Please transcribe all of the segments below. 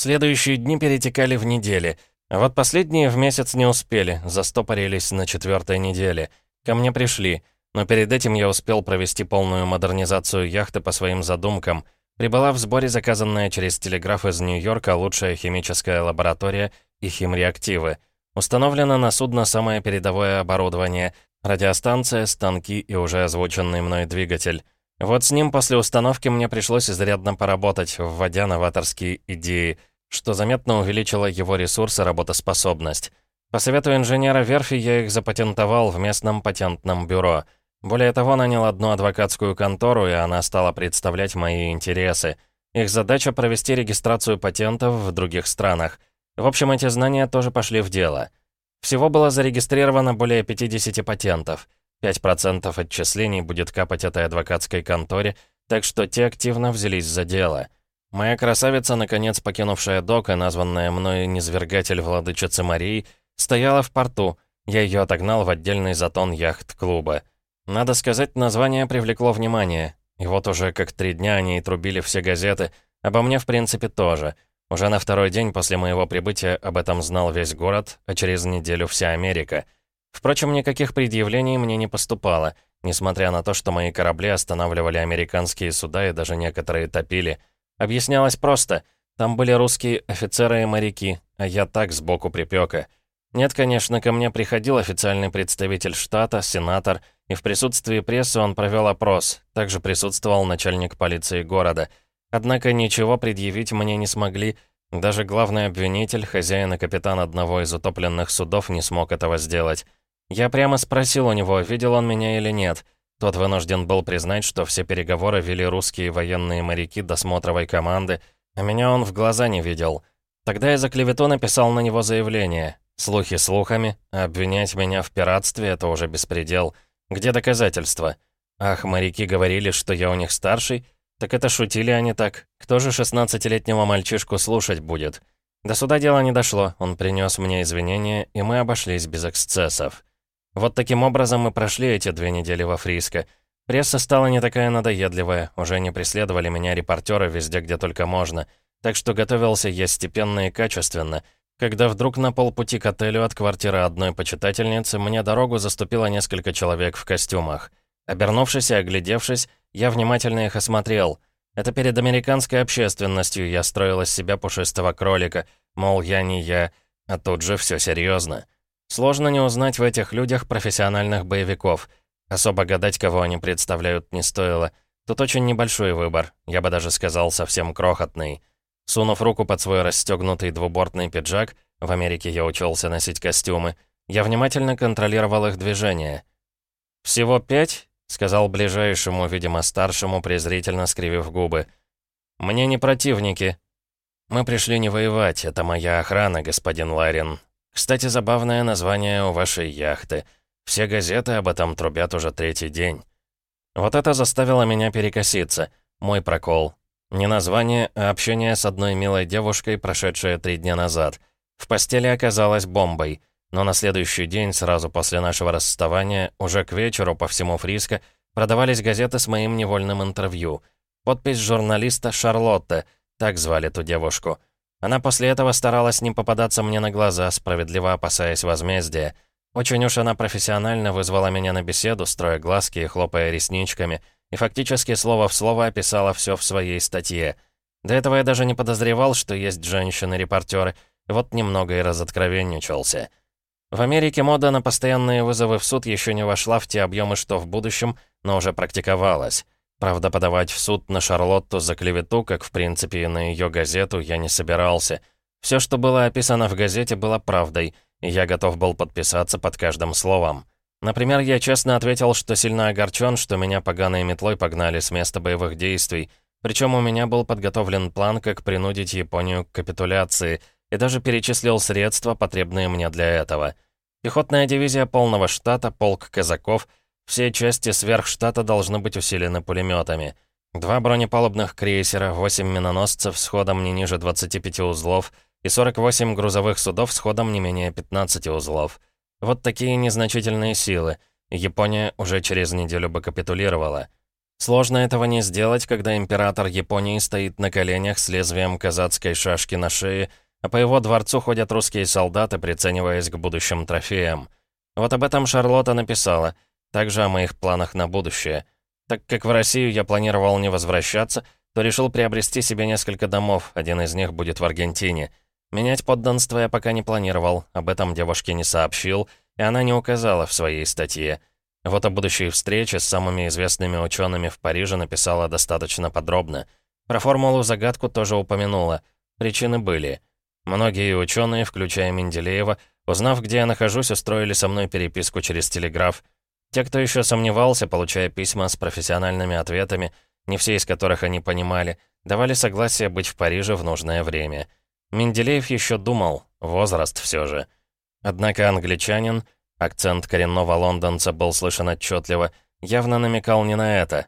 Следующие дни перетекали в недели, а вот последние в месяц не успели, застопорились на четвертой неделе. Ко мне пришли, но перед этим я успел провести полную модернизацию яхты по своим задумкам. Прибыла в сборе заказанная через телеграф из Нью-Йорка лучшая химическая лаборатория и химреактивы. Установлено на судно самое передовое оборудование, радиостанция, станки и уже озвученный мной двигатель. Вот с ним после установки мне пришлось изрядно поработать, вводя новаторские идеи, что заметно увеличило его ресурс и работоспособность. По совету инженера верфи я их запатентовал в местном патентном бюро. Более того, нанял одну адвокатскую контору, и она стала представлять мои интересы. Их задача провести регистрацию патентов в других странах. В общем, эти знания тоже пошли в дело. Всего было зарегистрировано более 50 патентов. 5% отчислений будет капать этой адвокатской конторе, так что те активно взялись за дело. Моя красавица, наконец покинувшая док и названная мной низвергатель владычицы Марии, стояла в порту. Я ее отогнал в отдельный затон яхт-клуба. Надо сказать, название привлекло внимание. И вот уже как три дня они и трубили все газеты. Обо мне, в принципе, тоже. Уже на второй день после моего прибытия об этом знал весь город, а через неделю вся Америка — Впрочем, никаких предъявлений мне не поступало, несмотря на то, что мои корабли останавливали американские суда и даже некоторые топили. Объяснялось просто. Там были русские офицеры и моряки, а я так сбоку припека. Нет, конечно, ко мне приходил официальный представитель штата, сенатор, и в присутствии прессы он провел опрос. Также присутствовал начальник полиции города. Однако ничего предъявить мне не смогли, даже главный обвинитель, хозяин и капитан одного из утопленных судов, не смог этого сделать. Я прямо спросил у него, видел он меня или нет. Тот вынужден был признать, что все переговоры вели русские военные моряки досмотровой команды, а меня он в глаза не видел. Тогда я за клевету написал на него заявление. Слухи слухами, а обвинять меня в пиратстве — это уже беспредел. Где доказательства? Ах, моряки говорили, что я у них старший? Так это шутили они так. Кто же 16-летнего мальчишку слушать будет? До суда дело не дошло, он принес мне извинения, и мы обошлись без эксцессов. Вот таким образом мы прошли эти две недели во Фриско. Пресса стала не такая надоедливая, уже не преследовали меня репортеры везде, где только можно. Так что готовился я степенно и качественно. Когда вдруг на полпути к отелю от квартиры одной почитательницы мне дорогу заступило несколько человек в костюмах. Обернувшись и оглядевшись, я внимательно их осмотрел. Это перед американской общественностью я строил из себя пушистого кролика, мол, я не я, а тут же все серьезно. Сложно не узнать в этих людях профессиональных боевиков. Особо гадать, кого они представляют, не стоило. Тут очень небольшой выбор, я бы даже сказал, совсем крохотный. Сунув руку под свой расстегнутый двубортный пиджак, в Америке я учился носить костюмы, я внимательно контролировал их движения. «Всего пять?» — сказал ближайшему, видимо, старшему, презрительно скривив губы. «Мне не противники». «Мы пришли не воевать, это моя охрана, господин Ларин. Кстати, забавное название у вашей яхты. Все газеты об этом трубят уже третий день. Вот это заставило меня перекоситься. Мой прокол. Не название, а общение с одной милой девушкой, прошедшее три дня назад. В постели оказалась бомбой. Но на следующий день, сразу после нашего расставания, уже к вечеру по всему Фриско, продавались газеты с моим невольным интервью. Подпись журналиста «Шарлотта», так звали ту девушку. Она после этого старалась не попадаться мне на глаза, справедливо опасаясь возмездия. Очень уж она профессионально вызвала меня на беседу, строя глазки и хлопая ресничками, и фактически слово в слово описала все в своей статье. До этого я даже не подозревал, что есть женщины-репортеры, вот немного и разоткровенничался. В Америке мода на постоянные вызовы в суд еще не вошла в те объемы, что в будущем, но уже практиковалась. Правда, подавать в суд на Шарлотту за клевету, как в принципе и на ее газету, я не собирался. Все, что было описано в газете, было правдой, и я готов был подписаться под каждым словом. Например, я честно ответил, что сильно огорчен, что меня поганой метлой погнали с места боевых действий, причем у меня был подготовлен план, как принудить Японию к капитуляции, и даже перечислил средства, потребные мне для этого. Пехотная дивизия полного штата, полк казаков — все части сверхштата должны быть усилены пулеметами. Два бронепалубных крейсера, 8 миноносцев с ходом не ниже 25 узлов и 48 грузовых судов с ходом не менее 15 узлов. Вот такие незначительные силы. Япония уже через неделю бы капитулировала. Сложно этого не сделать, когда император Японии стоит на коленях с лезвием казацкой шашки на шее, а по его дворцу ходят русские солдаты, прицениваясь к будущим трофеям. Вот об этом Шарлотта написала, также о моих планах на будущее. Так как в Россию я планировал не возвращаться, то решил приобрести себе несколько домов, один из них будет в Аргентине. Менять подданство я пока не планировал, об этом девушке не сообщил, и она не указала в своей статье. Вот о будущей встрече с самыми известными учеными в Париже написала достаточно подробно. Про формулу-загадку тоже упомянула. Причины были. Многие ученые, включая Менделеева, узнав, где я нахожусь, устроили со мной переписку через телеграф. Те, кто еще сомневался, получая письма с профессиональными ответами, не все из которых они понимали, давали согласие быть в Париже в нужное время. Менделеев еще думал, возраст все же. Однако англичанин — Акцент коренного лондонца был слышен отчетливо, явно намекал не на это.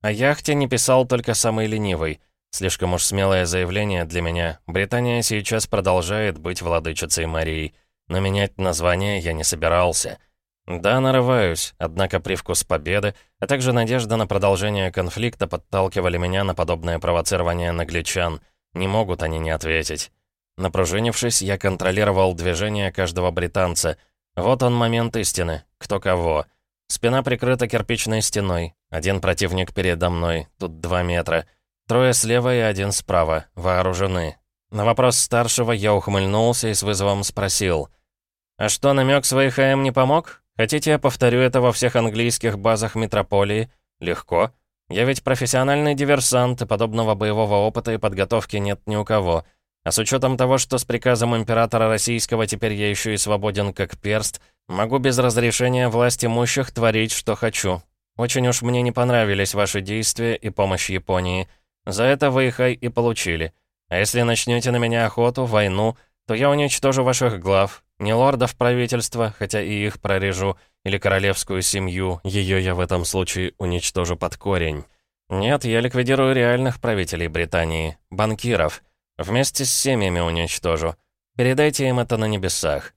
О яхте не писал только самый ленивый. Слишком уж смелое заявление для меня. Британия сейчас продолжает быть владычицей Марии. Но менять название я не собирался. Да, нарываюсь, однако привкус победы, а также надежда на продолжение конфликта подталкивали меня на подобное провоцирование нагличан. Не могут они не ответить. Напружинившись, я контролировал движение каждого британца — вот он момент истины. Кто кого. Спина прикрыта кирпичной стеной. Один противник передо мной. Тут два метра. Трое слева и один справа. Вооружены. На вопрос старшего я ухмыльнулся и с вызовом спросил. «А что, намек своих АМ не помог? Хотите, я повторю это во всех английских базах метрополии? Легко. Я ведь профессиональный диверсант, и подобного боевого опыта и подготовки нет ни у кого. А с учетом того, что с приказом императора российского теперь я еще и свободен как перст, могу без разрешения власти имущих творить, что хочу. Очень уж мне не понравились ваши действия и помощь Японии. За это вы их и получили. А если начнете на меня охоту, войну, то я уничтожу ваших глав. Не лордов правительства, хотя и их прорежу, или королевскую семью, ее я в этом случае уничтожу под корень. Нет, я ликвидирую реальных правителей Британии, банкиров. Вместе с семьями уничтожу. Передайте им это на небесах».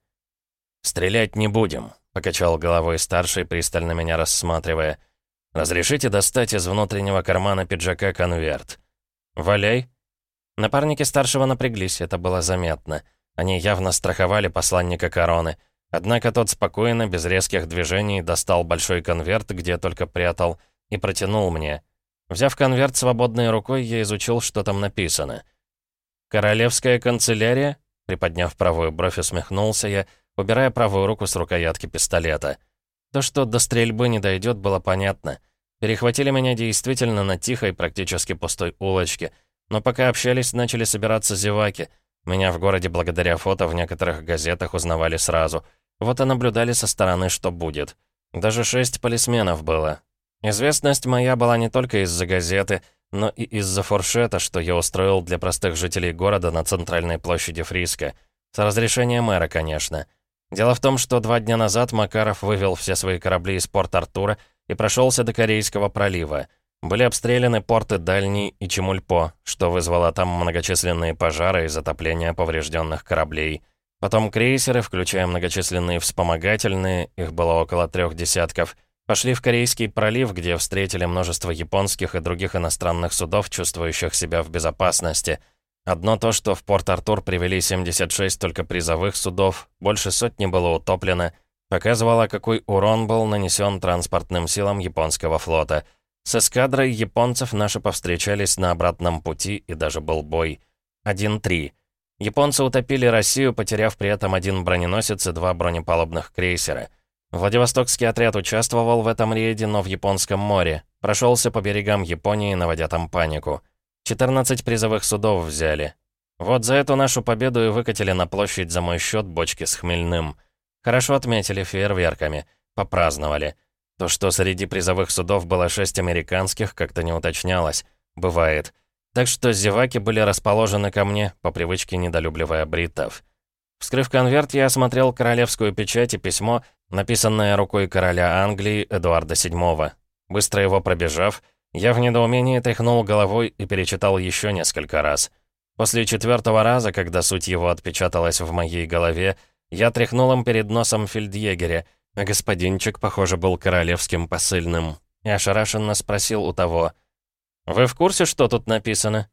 «Стрелять не будем», — покачал головой старший, пристально меня рассматривая. «Разрешите достать из внутреннего кармана пиджака конверт?» «Валяй». Напарники старшего напряглись, это было заметно. Они явно страховали посланника короны. Однако тот спокойно, без резких движений, достал большой конверт, где только прятал, и протянул мне. Взяв конверт свободной рукой, я изучил, что там написано — «Королевская канцелярия?» Приподняв правую бровь, усмехнулся я, убирая правую руку с рукоятки пистолета. То, что до стрельбы не дойдет, было понятно. Перехватили меня действительно на тихой, практически пустой улочке. Но пока общались, начали собираться зеваки. Меня в городе благодаря фото в некоторых газетах узнавали сразу. Вот и наблюдали со стороны, что будет. Даже шесть полисменов было. Известность моя была не только из-за газеты — но и из-за фуршета, что я устроил для простых жителей города на центральной площади Фриска. С разрешения мэра, конечно. Дело в том, что два дня назад Макаров вывел все свои корабли из порта Артура и прошелся до Корейского пролива. Были обстреляны порты Дальний и Чемульпо, что вызвало там многочисленные пожары и затопление поврежденных кораблей. Потом крейсеры, включая многочисленные вспомогательные, их было около трех десятков — Пошли в Корейский пролив, где встретили множество японских и других иностранных судов, чувствующих себя в безопасности. Одно то, что в Порт-Артур привели 76 только призовых судов, больше сотни было утоплено, показывало, какой урон был нанесен транспортным силам японского флота. С эскадрой японцев наши повстречались на обратном пути, и даже был бой. 1-3. Японцы утопили Россию, потеряв при этом один броненосец и два бронепалубных крейсера — Владивостокский отряд участвовал в этом рейде, но в Японском море. Прошелся по берегам Японии, наводя там панику. 14 призовых судов взяли. Вот за эту нашу победу и выкатили на площадь за мой счет бочки с хмельным. Хорошо отметили фейерверками. Попраздновали. То, что среди призовых судов было шесть американских, как-то не уточнялось. Бывает. Так что зеваки были расположены ко мне, по привычке недолюбливая бритов. Вскрыв конверт, я осмотрел королевскую печать и письмо, написанное рукой короля Англии Эдуарда VII. Быстро его пробежав, я в недоумении тряхнул головой и перечитал еще несколько раз. После четвертого раза, когда суть его отпечаталась в моей голове, я тряхнул им перед носом фельдъегеря, а господинчик, похоже, был королевским посыльным. и ошарашенно спросил у того. «Вы в курсе, что тут написано?»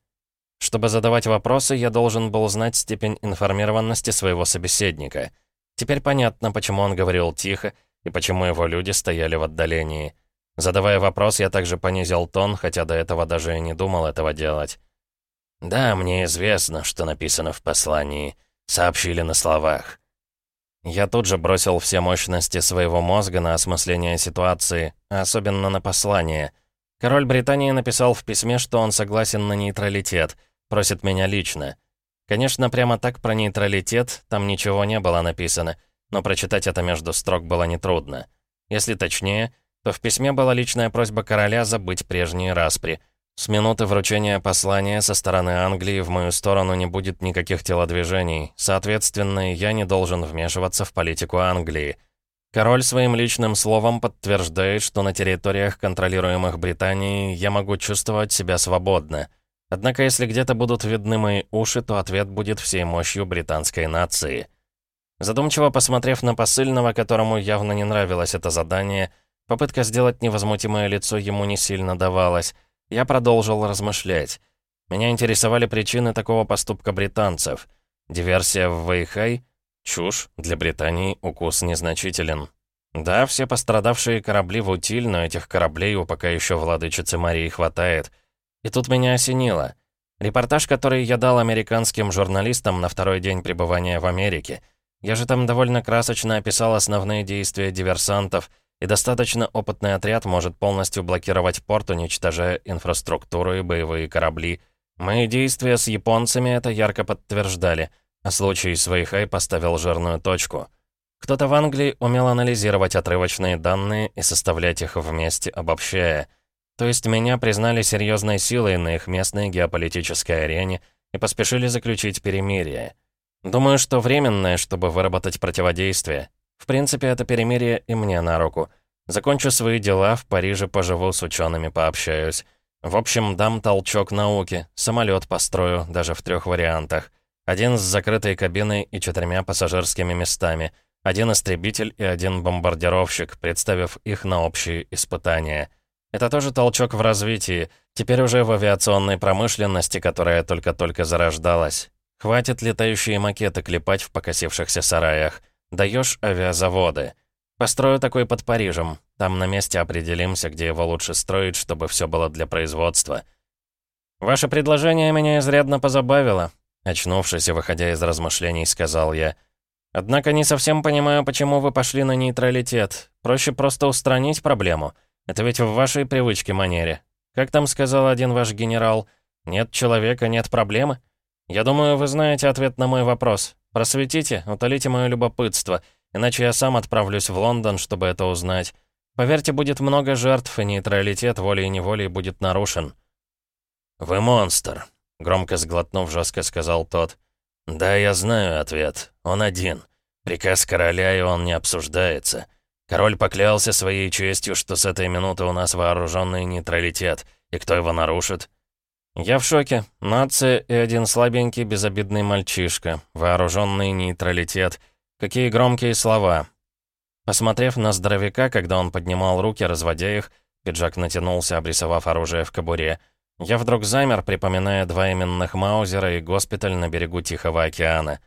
Чтобы задавать вопросы, я должен был знать степень информированности своего собеседника. Теперь понятно, почему он говорил тихо и почему его люди стояли в отдалении. Задавая вопрос, я также понизил тон, хотя до этого даже и не думал этого делать. «Да, мне известно, что написано в послании. Сообщили на словах». Я тут же бросил все мощности своего мозга на осмысление ситуации, особенно на послание. Король Британии написал в письме, что он согласен на нейтралитет, просит меня лично. Конечно, прямо так про нейтралитет там ничего не было написано, но прочитать это между строк было нетрудно. Если точнее, то в письме была личная просьба короля забыть прежние распри. С минуты вручения послания со стороны Англии в мою сторону не будет никаких телодвижений, соответственно, я не должен вмешиваться в политику Англии. Король своим личным словом подтверждает, что на территориях, контролируемых Британией, я могу чувствовать себя свободно. Однако, если где-то будут видны мои уши, то ответ будет всей мощью британской нации. Задумчиво посмотрев на посыльного, которому явно не нравилось это задание, Попытка сделать невозмутимое лицо ему не сильно давалась. Я продолжил размышлять. Меня интересовали причины такого поступка британцев. Диверсия в Вэйхай? Чушь. Для Британии укус незначителен. Да, все пострадавшие корабли в утиль, но этих кораблей у пока еще владычицы Марии хватает. И тут меня осенило. Репортаж, который я дал американским журналистам на второй день пребывания в Америке. Я же там довольно красочно описал основные действия диверсантов — и достаточно опытный отряд может полностью блокировать порт, уничтожая инфраструктуру и боевые корабли. Мои действия с японцами это ярко подтверждали, а случай с Вэйхай поставил жирную точку. Кто-то в Англии умел анализировать отрывочные данные и составлять их вместе, обобщая. То есть меня признали серьезной силой на их местной геополитической арене и поспешили заключить перемирие. Думаю, что временное, чтобы выработать противодействие. В принципе, это перемирие и мне на руку. Закончу свои дела, в Париже поживу, с учеными пообщаюсь. В общем, дам толчок науке, самолет построю, даже в трех вариантах. Один с закрытой кабиной и четырьмя пассажирскими местами, один истребитель и один бомбардировщик, представив их на общие испытания. Это тоже толчок в развитии, теперь уже в авиационной промышленности, которая только-только зарождалась. Хватит летающие макеты клепать в покосившихся сараях. Даешь авиазаводы. Построю такой под Парижем. Там на месте определимся, где его лучше строить, чтобы все было для производства. Ваше предложение меня изрядно позабавило. Очнувшись и выходя из размышлений, сказал я. Однако не совсем понимаю, почему вы пошли на нейтралитет. Проще просто устранить проблему. Это ведь в вашей привычке манере. Как там сказал один ваш генерал, нет человека, нет проблемы? Я думаю, вы знаете ответ на мой вопрос. Просветите, утолите мое любопытство, иначе я сам отправлюсь в Лондон, чтобы это узнать. Поверьте, будет много жертв, и нейтралитет волей-неволей будет нарушен». «Вы монстр», — громко сглотнув, жестко сказал тот. «Да, я знаю ответ. Он один. Приказ короля, и он не обсуждается. Король поклялся своей честью, что с этой минуты у нас вооруженный нейтралитет. И кто его нарушит? «Я в шоке. Нация и один слабенький безобидный мальчишка. Вооруженный нейтралитет. Какие громкие слова». Посмотрев на здоровяка, когда он поднимал руки, разводя их, пиджак натянулся, обрисовав оружие в кобуре. Я вдруг замер, припоминая два именных Маузера и госпиталь на берегу Тихого океана.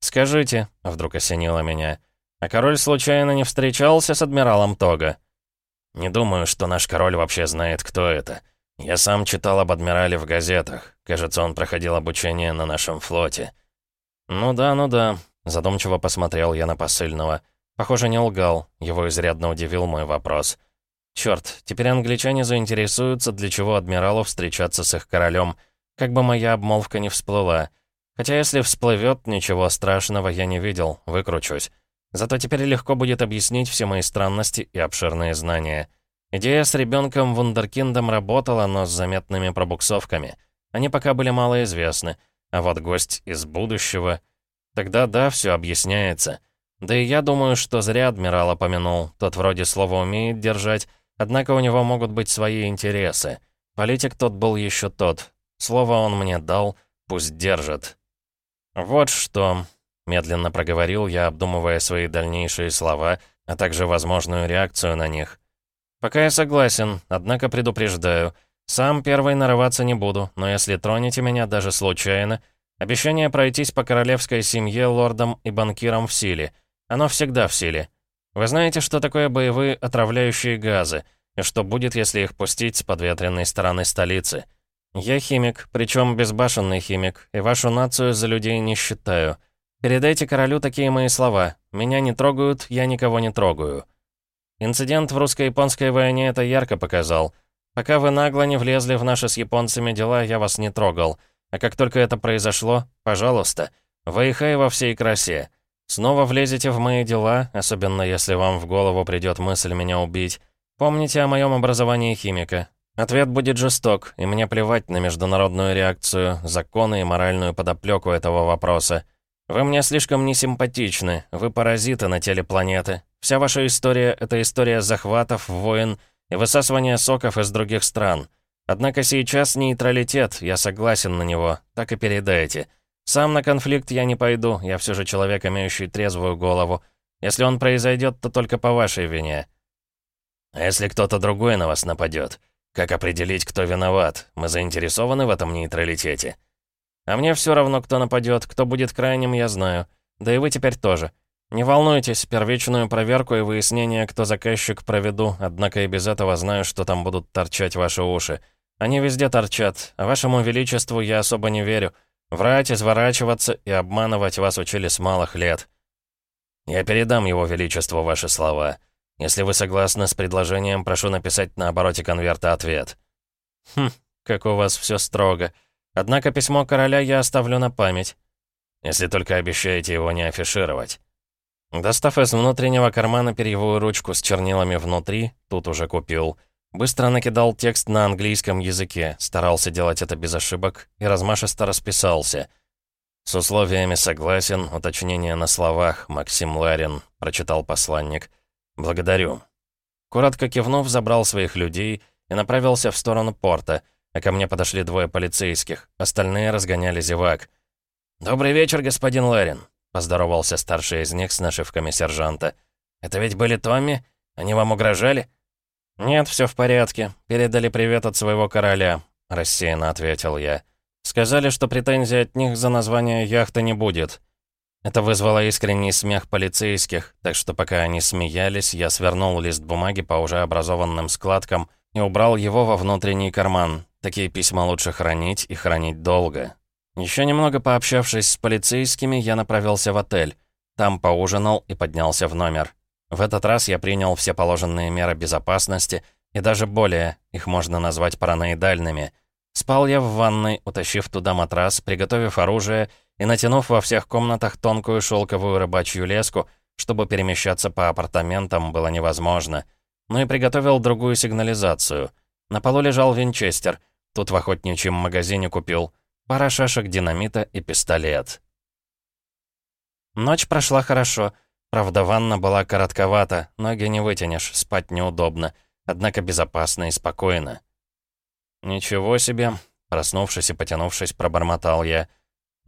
«Скажите», — вдруг осенило меня, — «а король случайно не встречался с адмиралом Тога?» «Не думаю, что наш король вообще знает, кто это». «Я сам читал об адмирале в газетах. Кажется, он проходил обучение на нашем флоте». «Ну да, ну да», — задумчиво посмотрел я на посыльного. Похоже, не лгал. Его изрядно удивил мой вопрос. Черт, теперь англичане заинтересуются, для чего адмиралу встречаться с их королем. Как бы моя обмолвка не всплыла. Хотя если всплывет, ничего страшного я не видел, выкручусь. Зато теперь легко будет объяснить все мои странности и обширные знания». Идея с ребенком Вундеркиндом работала, но с заметными пробуксовками. Они пока были малоизвестны. А вот гость из будущего... Тогда да, все объясняется. Да и я думаю, что зря адмирал помянул. Тот вроде слова умеет держать, однако у него могут быть свои интересы. Политик тот был еще тот. Слово он мне дал, пусть держит. «Вот что», — медленно проговорил я, обдумывая свои дальнейшие слова, а также возможную реакцию на них. «Пока я согласен, однако предупреждаю. Сам первый нарываться не буду, но если тронете меня даже случайно, обещание пройтись по королевской семье, лордам и банкирам в силе. Оно всегда в силе. Вы знаете, что такое боевые отравляющие газы, и что будет, если их пустить с подветренной стороны столицы?» «Я химик, причем безбашенный химик, и вашу нацию за людей не считаю. Передайте королю такие мои слова. Меня не трогают, я никого не трогаю». Инцидент в русско-японской войне это ярко показал. Пока вы нагло не влезли в наши с японцами дела, я вас не трогал. А как только это произошло, пожалуйста, выехай во всей красе. Снова влезете в мои дела, особенно если вам в голову придет мысль меня убить. Помните о моем образовании химика. Ответ будет жесток, и мне плевать на международную реакцию, законы и моральную подоплеку этого вопроса. Вы мне слишком несимпатичны, вы паразиты на теле планеты. Вся ваша история — это история захватов, войн и высасывания соков из других стран. Однако сейчас нейтралитет, я согласен на него, так и передайте. Сам на конфликт я не пойду, я все же человек, имеющий трезвую голову. Если он произойдет, то только по вашей вине. А если кто-то другой на вас нападет? Как определить, кто виноват? Мы заинтересованы в этом нейтралитете. А мне все равно, кто нападет, кто будет крайним, я знаю. Да и вы теперь тоже. Не волнуйтесь, первичную проверку и выяснение, кто заказчик, проведу, однако и без этого знаю, что там будут торчать ваши уши. Они везде торчат, а вашему величеству я особо не верю. Врать, изворачиваться и обманывать вас учили с малых лет. Я передам его величеству ваши слова. Если вы согласны с предложением, прошу написать на обороте конверта ответ». «Хм, как у вас все строго. Однако письмо короля я оставлю на память». «Если только обещаете его не афишировать». Достав из внутреннего кармана перьевую ручку с чернилами внутри, тут уже купил, быстро накидал текст на английском языке, старался делать это без ошибок и размашисто расписался. «С условиями согласен, уточнение на словах, Максим Ларин», — прочитал посланник. «Благодарю». Коротко кивнув, забрал своих людей и направился в сторону порта, а ко мне подошли двое полицейских, остальные разгоняли зевак. «Добрый вечер, господин Ларин», — поздоровался старший из них с нашивками сержанта. «Это ведь были Томми? Они вам угрожали?» «Нет, все в порядке. Передали привет от своего короля», — рассеянно ответил я. «Сказали, что претензий от них за название яхты не будет». Это вызвало искренний смех полицейских, так что пока они смеялись, я свернул лист бумаги по уже образованным складкам и убрал его во внутренний карман. Такие письма лучше хранить и хранить долго. Еще немного пообщавшись с полицейскими, я направился в отель. Там поужинал и поднялся в номер. В этот раз я принял все положенные меры безопасности, и даже более, их можно назвать параноидальными. Спал я в ванной, утащив туда матрас, приготовив оружие и натянув во всех комнатах тонкую шелковую рыбачью леску, чтобы перемещаться по апартаментам было невозможно. Ну и приготовил другую сигнализацию. На полу лежал винчестер. Тут в охотничьем магазине купил. Пара шашек динамита и пистолет. Ночь прошла хорошо. Правда, ванна была коротковата, ноги не вытянешь, спать неудобно. Однако безопасно и спокойно. «Ничего себе!» Проснувшись и потянувшись, пробормотал я —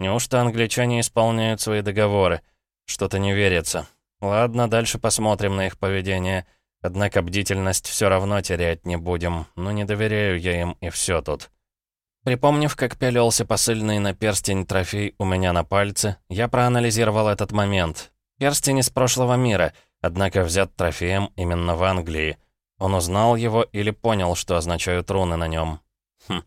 Неужто англичане исполняют свои договоры? Что-то не верится. Ладно, дальше посмотрим на их поведение. Однако бдительность все равно терять не будем. Но не доверяю я им, и все тут. Припомнив, как пялился посыльный на перстень трофей у меня на пальце, я проанализировал этот момент. Перстень из прошлого мира, однако взят трофеем именно в Англии. Он узнал его или понял, что означают руны на нем. Хм,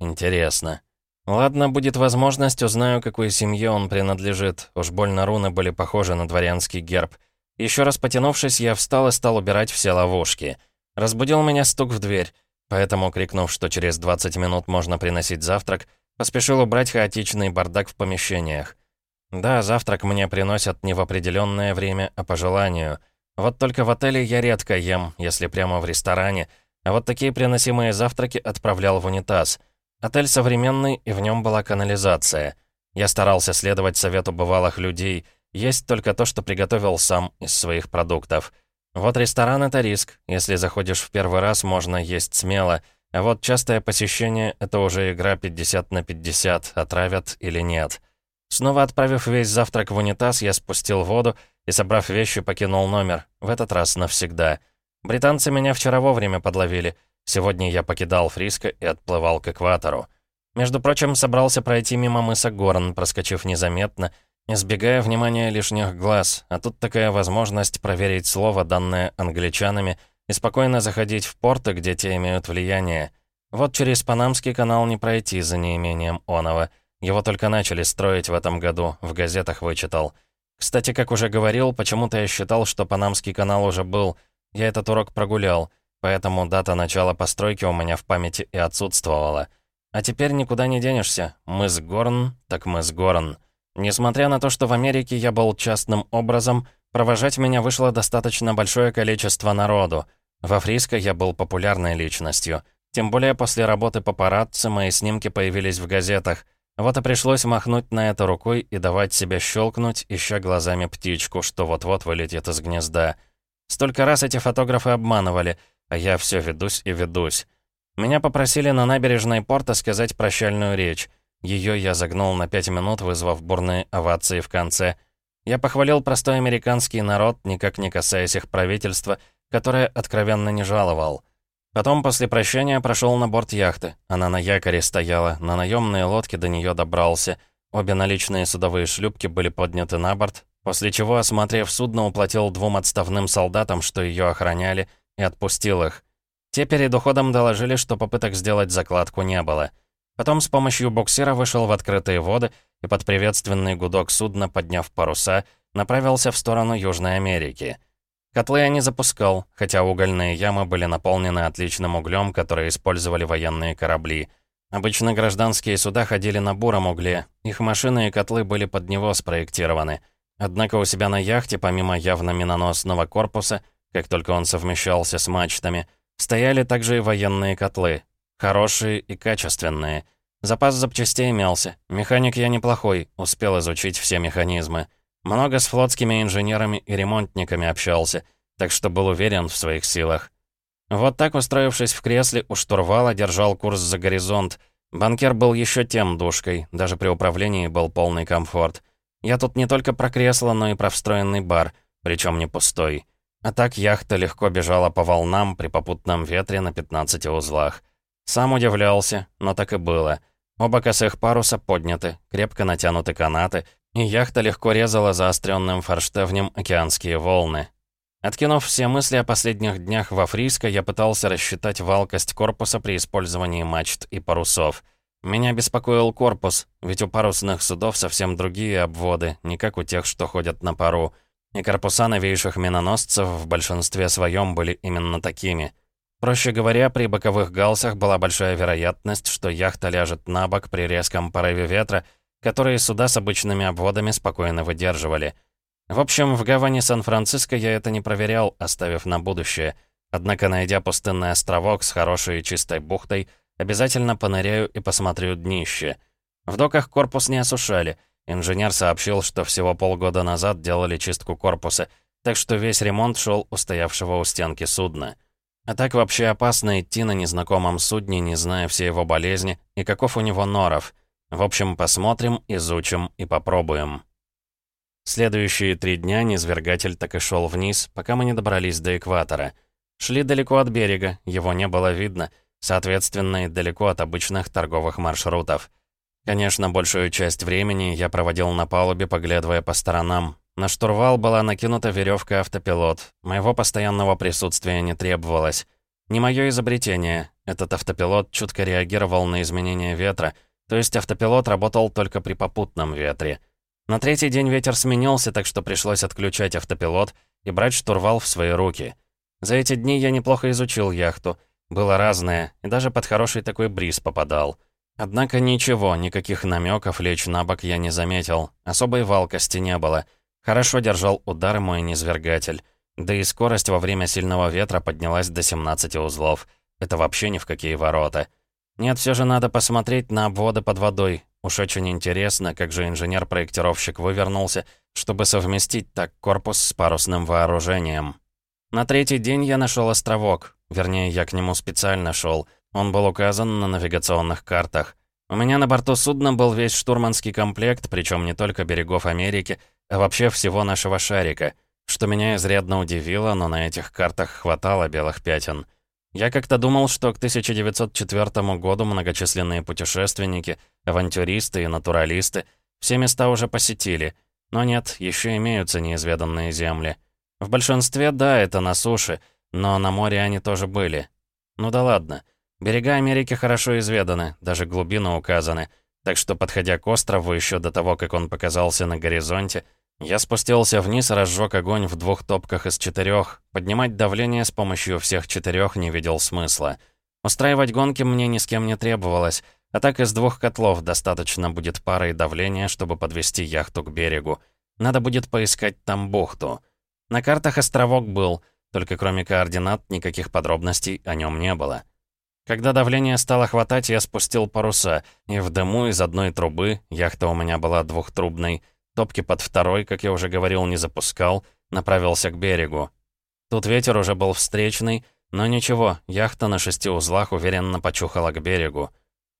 интересно. Ладно, будет возможность, узнаю, какой семье он принадлежит. Уж больно руны были похожи на дворянский герб. Еще раз потянувшись, я встал и стал убирать все ловушки. Разбудил меня стук в дверь, поэтому, крикнув, что через 20 минут можно приносить завтрак, поспешил убрать хаотичный бардак в помещениях. Да, завтрак мне приносят не в определенное время, а по желанию. Вот только в отеле я редко ем, если прямо в ресторане, а вот такие приносимые завтраки отправлял в унитаз — Отель современный, и в нем была канализация. Я старался следовать совету бывалых людей, есть только то, что приготовил сам из своих продуктов. Вот ресторан — это риск. Если заходишь в первый раз, можно есть смело. А вот частое посещение — это уже игра 50 на 50, отравят или нет. Снова отправив весь завтрак в унитаз, я спустил воду и, собрав вещи, покинул номер. В этот раз навсегда. Британцы меня вчера вовремя подловили. Сегодня я покидал Фриско и отплывал к экватору. Между прочим, собрался пройти мимо мыса Горн, проскочив незаметно, избегая внимания лишних глаз, а тут такая возможность проверить слово, данное англичанами, и спокойно заходить в порты, где те имеют влияние. Вот через Панамский канал не пройти за неимением Онова. Его только начали строить в этом году, в газетах вычитал. Кстати, как уже говорил, почему-то я считал, что Панамский канал уже был. Я этот урок прогулял, поэтому дата начала постройки у меня в памяти и отсутствовала. А теперь никуда не денешься. Мы с Горн, так мы с Горн. Несмотря на то, что в Америке я был частным образом, провожать меня вышло достаточно большое количество народу. Во Фриско я был популярной личностью. Тем более после работы папарацци мои снимки появились в газетах. Вот и пришлось махнуть на это рукой и давать себя щелкнуть, ища глазами птичку, что вот-вот вылетит из гнезда. Столько раз эти фотографы обманывали, а я все ведусь и ведусь. Меня попросили на набережной порта сказать прощальную речь. Ее я загнул на пять минут, вызвав бурные овации в конце. Я похвалил простой американский народ, никак не касаясь их правительства, которое откровенно не жаловал. Потом после прощания прошел на борт яхты. Она на якоре стояла, на наемные лодке до нее добрался. Обе наличные судовые шлюпки были подняты на борт, после чего, осмотрев судно, уплатил двум отставным солдатам, что ее охраняли, и отпустил их. Те перед уходом доложили, что попыток сделать закладку не было. Потом с помощью буксира вышел в открытые воды и под приветственный гудок судна, подняв паруса, направился в сторону Южной Америки. Котлы я не запускал, хотя угольные ямы были наполнены отличным углем, который использовали военные корабли. Обычно гражданские суда ходили на буром угле, их машины и котлы были под него спроектированы. Однако у себя на яхте, помимо явно миноносного корпуса, как только он совмещался с мачтами, стояли также и военные котлы. Хорошие и качественные. Запас запчастей имелся. Механик я неплохой, успел изучить все механизмы. Много с флотскими инженерами и ремонтниками общался, так что был уверен в своих силах. Вот так, устроившись в кресле, у штурвала держал курс за горизонт. Банкер был еще тем душкой, даже при управлении был полный комфорт. Я тут не только про кресло, но и про встроенный бар, причем не пустой. А так яхта легко бежала по волнам при попутном ветре на 15 узлах. Сам удивлялся, но так и было. Оба косых паруса подняты, крепко натянуты канаты, и яхта легко резала заостренным форштевнем океанские волны. Откинув все мысли о последних днях во Фриско, я пытался рассчитать валкость корпуса при использовании мачт и парусов. Меня беспокоил корпус, ведь у парусных судов совсем другие обводы, не как у тех, что ходят на пару. И корпуса новейших миноносцев в большинстве своем были именно такими. Проще говоря, при боковых галсах была большая вероятность, что яхта ляжет на бок при резком порыве ветра, которые суда с обычными обводами спокойно выдерживали. В общем, в гавани Сан-Франциско я это не проверял, оставив на будущее. Однако, найдя пустынный островок с хорошей и чистой бухтой, обязательно поныряю и посмотрю днище. В доках корпус не осушали. Инженер сообщил, что всего полгода назад делали чистку корпуса, так что весь ремонт шел у стоявшего у стенки судна. А так вообще опасно идти на незнакомом судне, не зная все его болезни и каков у него норов. В общем, посмотрим, изучим и попробуем. Следующие три дня низвергатель так и шел вниз, пока мы не добрались до экватора. Шли далеко от берега, его не было видно, соответственно, и далеко от обычных торговых маршрутов. Конечно, большую часть времени я проводил на палубе, поглядывая по сторонам, на штурвал была накинута веревка автопилот. Моего постоянного присутствия не требовалось. Не мое изобретение. Этот автопилот чутко реагировал на изменения ветра, то есть автопилот работал только при попутном ветре. На третий день ветер сменился, так что пришлось отключать автопилот и брать штурвал в свои руки. За эти дни я неплохо изучил яхту. Было разное, и даже под хороший такой бриз попадал. Однако ничего, никаких намеков лечь на бок я не заметил. Особой валкости не было — Хорошо держал удары мой низвергатель. Да и скорость во время сильного ветра поднялась до 17 узлов. Это вообще ни в какие ворота. Нет, все же надо посмотреть на обводы под водой. Уж очень интересно, как же инженер-проектировщик вывернулся, чтобы совместить так корпус с парусным вооружением. На третий день я нашел островок. Вернее, я к нему специально шел. Он был указан на навигационных картах. У меня на борту судна был весь штурманский комплект, причем не только берегов Америки, а вообще всего нашего шарика. что меня изрядно удивило, но на этих картах хватало белых пятен. Я как-то думал, что к 1904 году многочисленные путешественники, авантюристы и натуралисты все места уже посетили, но нет, еще имеются неизведанные земли. В большинстве, да, это на суше, но на море они тоже были. Ну да ладно. Берега Америки хорошо изведаны, даже глубины указаны, так что, подходя к острову еще до того, как он показался на горизонте, я спустился вниз и разжег огонь в двух топках из четырех. Поднимать давление с помощью всех четырех не видел смысла. Устраивать гонки мне ни с кем не требовалось, а так из двух котлов достаточно будет пары давления, чтобы подвести яхту к берегу. Надо будет поискать там бухту. На картах островок был, только кроме координат никаких подробностей о нем не было. Когда давление стало хватать, я спустил паруса, и в дыму из одной трубы, яхта у меня была двухтрубной, Топки под второй, как я уже говорил, не запускал, направился к берегу. Тут ветер уже был встречный, но ничего, яхта на шести узлах уверенно почухала к берегу.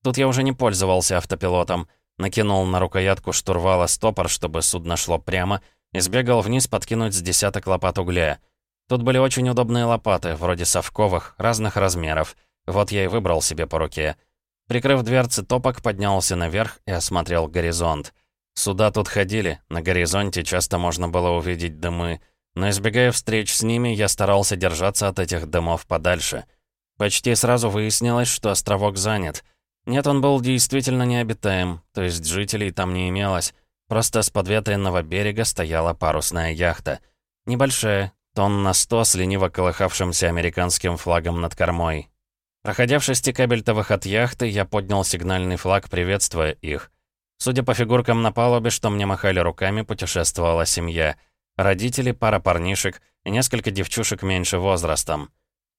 Тут я уже не пользовался автопилотом, накинул на рукоятку штурвала стопор, чтобы судно шло прямо, и сбегал вниз подкинуть с десяток лопат угля. Тут были очень удобные лопаты, вроде совковых, разных размеров. Вот я и выбрал себе по руке. Прикрыв дверцы топок, поднялся наверх и осмотрел горизонт. Суда тут ходили, на горизонте часто можно было увидеть дымы, но избегая встреч с ними, я старался держаться от этих дымов подальше. Почти сразу выяснилось, что островок занят. Нет, он был действительно необитаем, то есть жителей там не имелось. Просто с подветренного берега стояла парусная яхта. Небольшая, тонн на сто с лениво колыхавшимся американским флагом над кормой. Проходя в шести кабельтовых от яхты, я поднял сигнальный флаг, приветствуя их. Судя по фигуркам на палубе, что мне махали руками, путешествовала семья. Родители, пара парнишек и несколько девчушек меньше возрастом.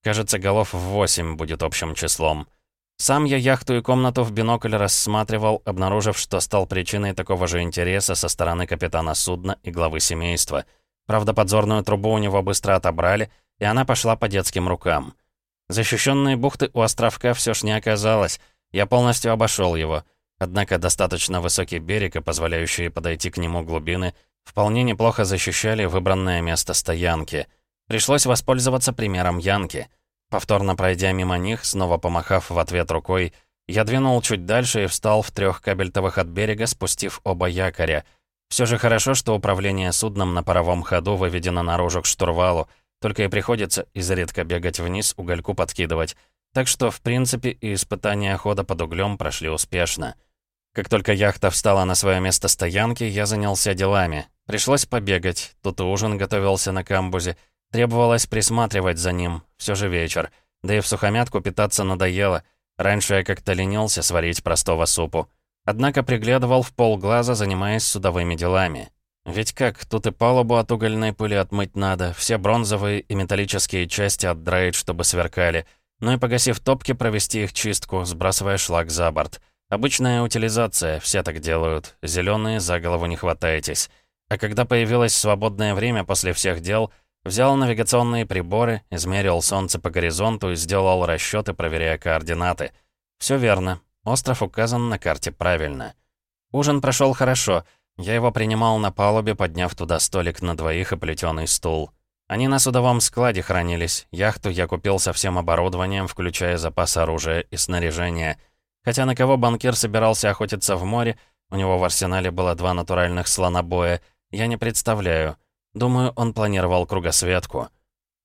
Кажется, голов в восемь будет общим числом. Сам я яхту и комнату в бинокль рассматривал, обнаружив, что стал причиной такого же интереса со стороны капитана судна и главы семейства. Правда, подзорную трубу у него быстро отобрали, и она пошла по детским рукам. Защищенные бухты у островка все ж не оказалось. Я полностью обошел его — Однако достаточно высокий берег и позволяющие подойти к нему глубины вполне неплохо защищали выбранное место стоянки. Пришлось воспользоваться примером Янки. Повторно пройдя мимо них, снова помахав в ответ рукой, я двинул чуть дальше и встал в трех кабельтовых от берега, спустив оба якоря. Все же хорошо, что управление судном на паровом ходу выведено наружу к штурвалу, только и приходится изредка бегать вниз, угольку подкидывать. Так что, в принципе, и испытания хода под углем прошли успешно. Как только яхта встала на свое место стоянки, я занялся делами. Пришлось побегать, тут ужин готовился на камбузе. Требовалось присматривать за ним, все же вечер. Да и в сухомятку питаться надоело. Раньше я как-то ленился сварить простого супу. Однако приглядывал в полглаза, занимаясь судовыми делами. Ведь как, тут и палубу от угольной пыли отмыть надо, все бронзовые и металлические части отдраить, чтобы сверкали, ну и погасив топки, провести их чистку, сбрасывая шлак за борт. Обычная утилизация, все так делают. Зеленые за голову не хватаетесь. А когда появилось свободное время после всех дел, взял навигационные приборы, измерил солнце по горизонту и сделал расчеты, проверяя координаты. Все верно. Остров указан на карте правильно. Ужин прошел хорошо. Я его принимал на палубе, подняв туда столик на двоих и плетеный стул. Они на судовом складе хранились. Яхту я купил со всем оборудованием, включая запас оружия и снаряжения — Хотя на кого банкир собирался охотиться в море, у него в арсенале было два натуральных слонобоя, я не представляю. Думаю, он планировал кругосветку.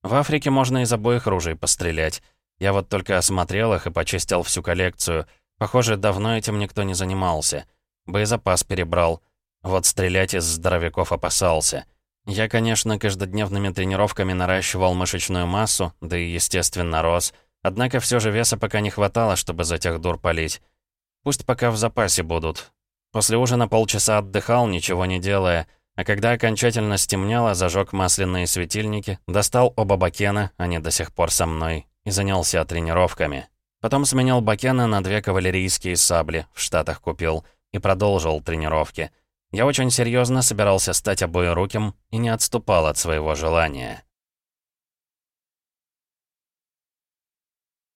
В Африке можно из обоих ружей пострелять. Я вот только осмотрел их и почистил всю коллекцию. Похоже, давно этим никто не занимался. Боезапас перебрал. Вот стрелять из здоровяков опасался. Я, конечно, каждодневными тренировками наращивал мышечную массу, да и, естественно, рос — Однако все же веса пока не хватало, чтобы за тех дур полить. Пусть пока в запасе будут. После ужина полчаса отдыхал, ничего не делая, а когда окончательно стемнело, зажег масляные светильники, достал оба бакена, они до сих пор со мной, и занялся тренировками. Потом сменил бакены на две кавалерийские сабли, в Штатах купил, и продолжил тренировки. Я очень серьезно собирался стать обоеруким и не отступал от своего желания.